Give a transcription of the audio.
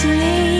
kiss me